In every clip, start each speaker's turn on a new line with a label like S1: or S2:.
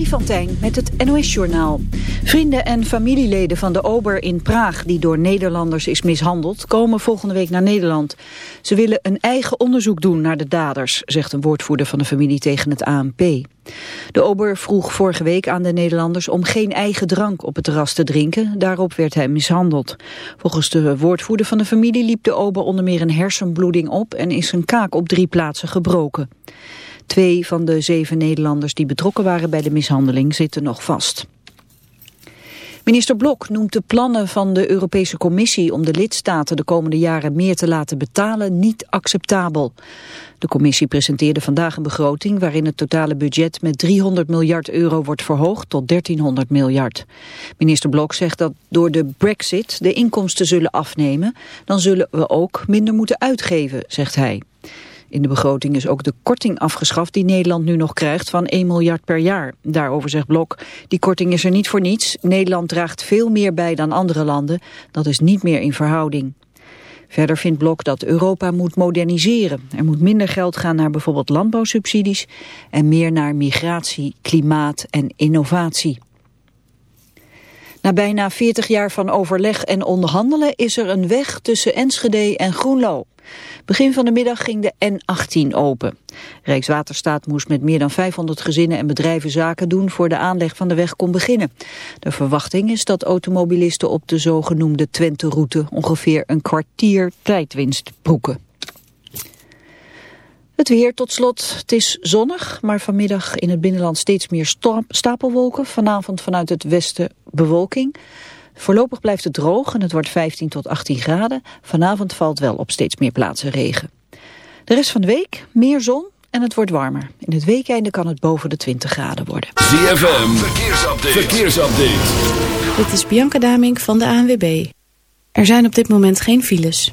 S1: Freddy van Tijn met het NOS-journaal. Vrienden en familieleden van de ober in Praag, die door Nederlanders is mishandeld, komen volgende week naar Nederland. Ze willen een eigen onderzoek doen naar de daders, zegt een woordvoerder van de familie tegen het ANP. De ober vroeg vorige week aan de Nederlanders om geen eigen drank op het terras te drinken. Daarop werd hij mishandeld. Volgens de woordvoerder van de familie liep de ober onder meer een hersenbloeding op en is zijn kaak op drie plaatsen gebroken. Twee van de zeven Nederlanders die betrokken waren bij de mishandeling zitten nog vast. Minister Blok noemt de plannen van de Europese Commissie om de lidstaten de komende jaren meer te laten betalen niet acceptabel. De commissie presenteerde vandaag een begroting waarin het totale budget met 300 miljard euro wordt verhoogd tot 1300 miljard. Minister Blok zegt dat door de brexit de inkomsten zullen afnemen, dan zullen we ook minder moeten uitgeven, zegt hij. In de begroting is ook de korting afgeschaft die Nederland nu nog krijgt van 1 miljard per jaar. Daarover zegt Blok, die korting is er niet voor niets. Nederland draagt veel meer bij dan andere landen. Dat is niet meer in verhouding. Verder vindt Blok dat Europa moet moderniseren. Er moet minder geld gaan naar bijvoorbeeld landbouwsubsidies en meer naar migratie, klimaat en innovatie. Na bijna 40 jaar van overleg en onderhandelen is er een weg tussen Enschede en Groenlo. Begin van de middag ging de N18 open. Rijkswaterstaat moest met meer dan 500 gezinnen en bedrijven zaken doen voor de aanleg van de weg kon beginnen. De verwachting is dat automobilisten op de zogenoemde Twente-route ongeveer een kwartier tijdwinst broeken. Het weer tot slot. Het is zonnig, maar vanmiddag in het binnenland steeds meer stapelwolken. Vanavond vanuit het westen bewolking. Voorlopig blijft het droog en het wordt 15 tot 18 graden. Vanavond valt wel op steeds meer plaatsen regen. De rest van de week meer zon en het wordt warmer. In het weekende kan het boven de 20 graden worden.
S2: ZFM, verkeersupdate. verkeersupdate.
S3: Dit is Bianca Damink van de ANWB. Er zijn op dit moment geen files.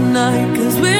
S4: tonight Cause we're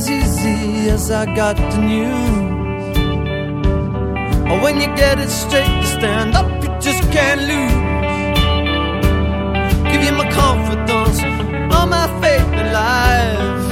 S5: Was easy as I got the news. When you get it straight, you stand up, you just can't lose. Give you my confidence, all my faith in life.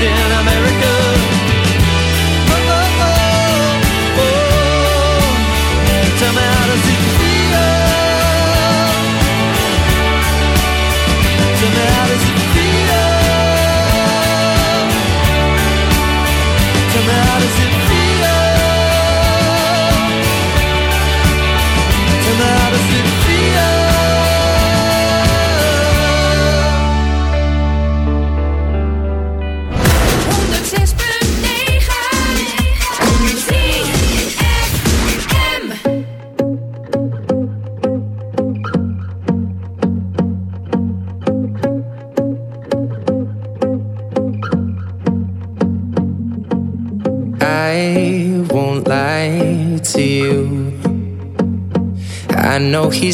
S6: then I'm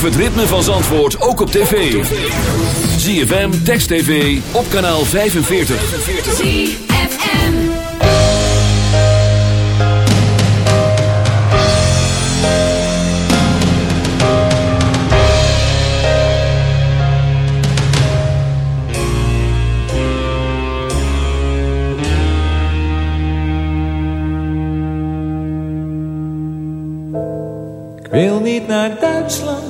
S2: Beleef het ritme van Zandvoort ook op tv. ZFM, Text TV, op kanaal 45.
S7: ZFM.
S8: Ik wil niet naar Duitsland,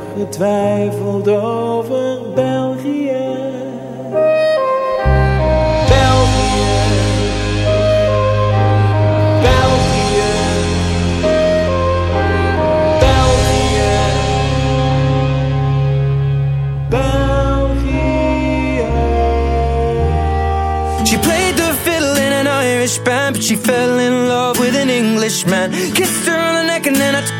S8: getwijfeld over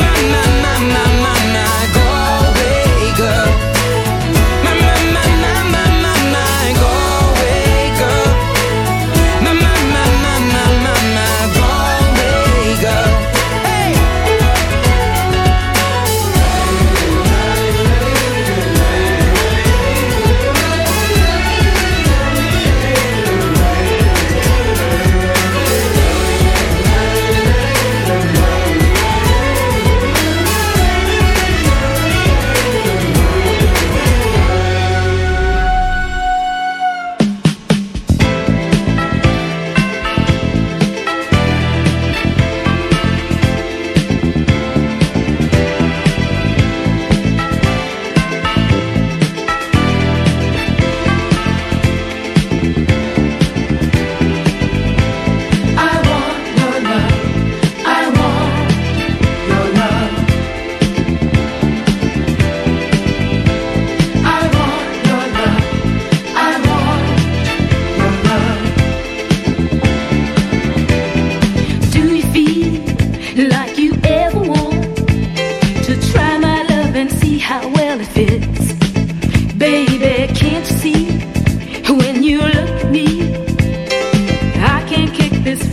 S9: My, my, my, my,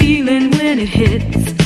S10: feeling when it hits.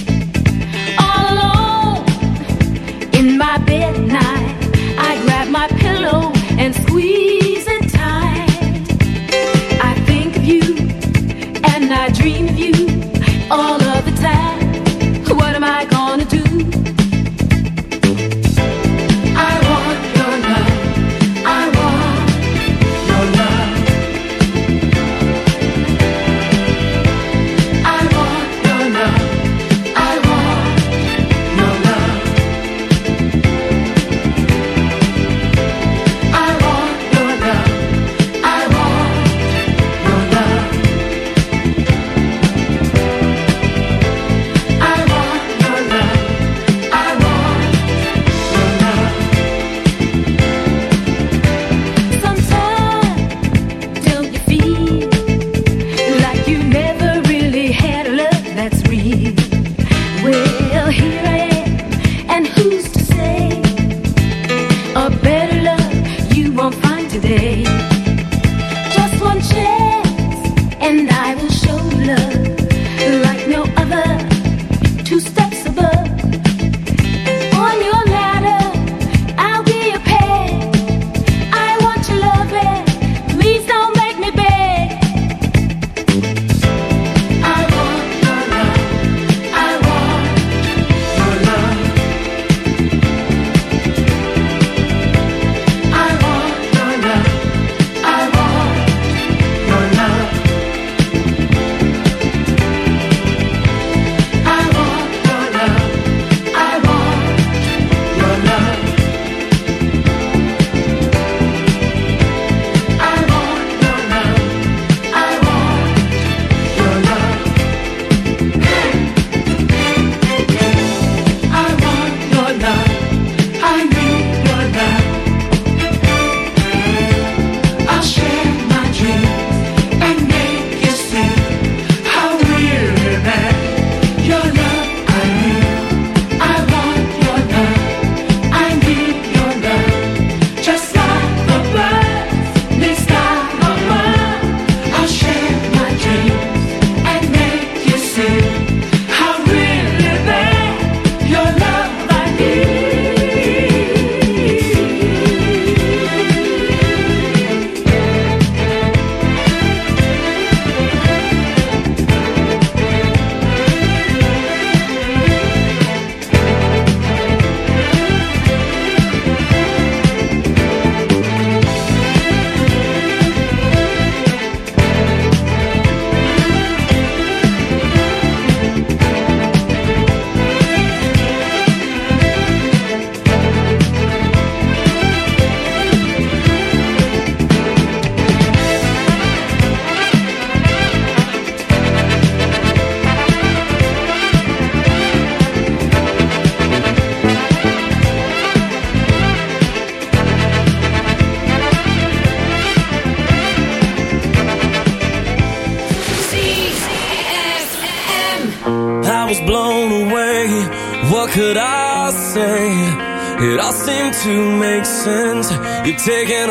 S11: Taking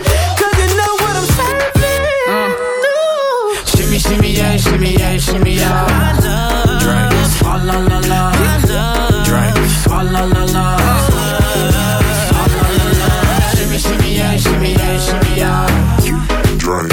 S9: Shimmy, yeah, shimmy, yeah, shimmy, yeah. Drink, swalla la la. Drink, swalla la la. Swalla la la. Shimmy, shimmy, yeah, shimmy, yeah, shimmy, yeah. Drink,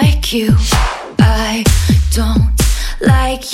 S7: like you. I don't like your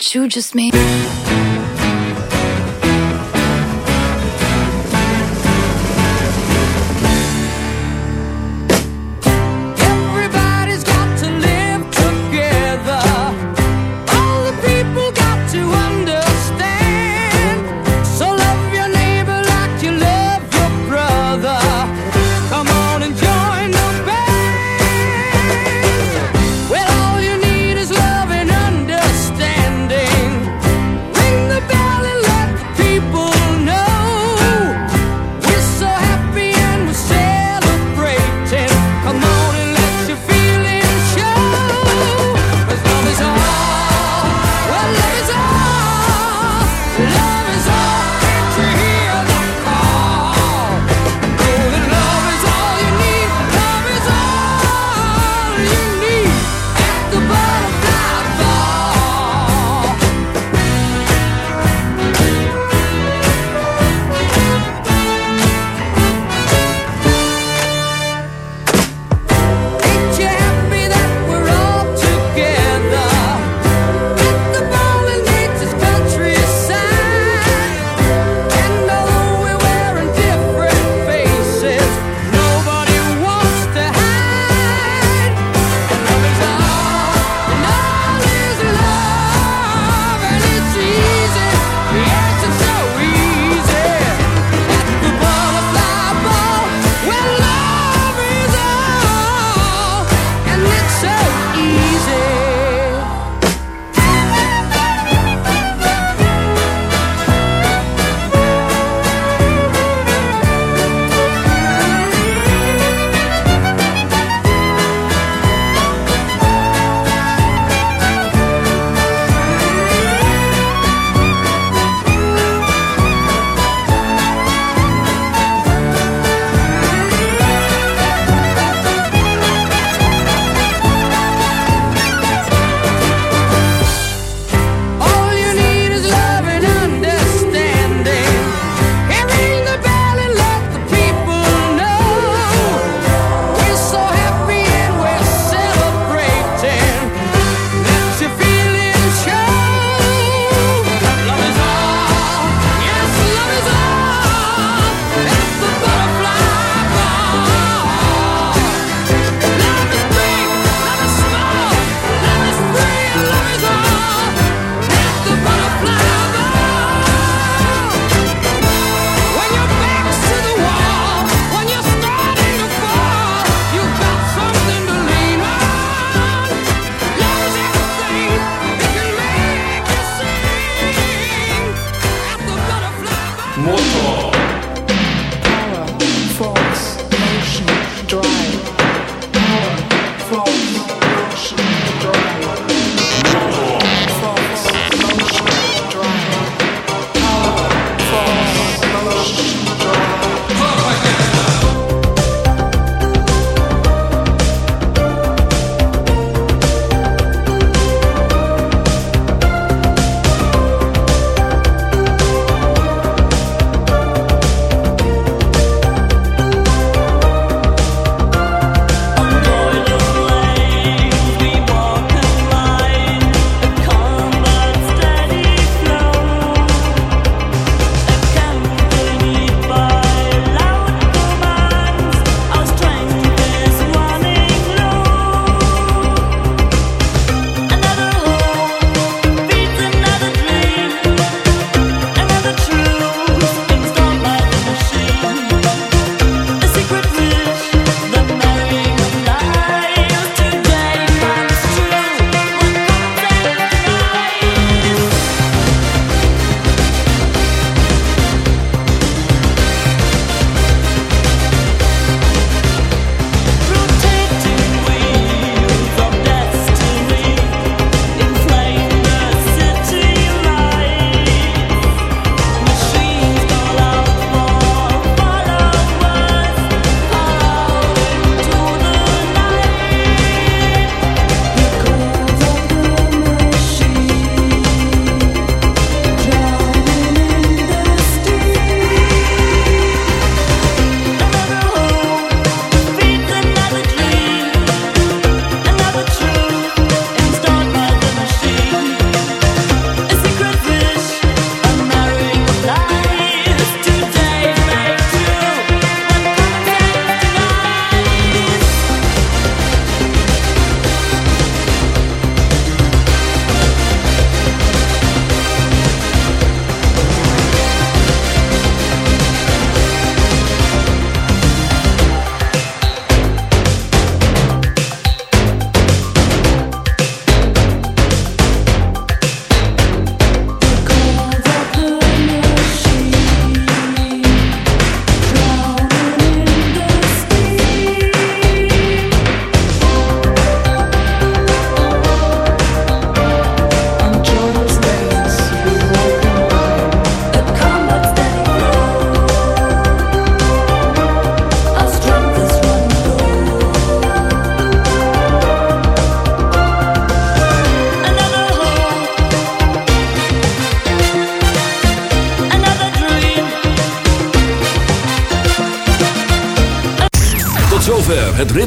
S7: What you just made.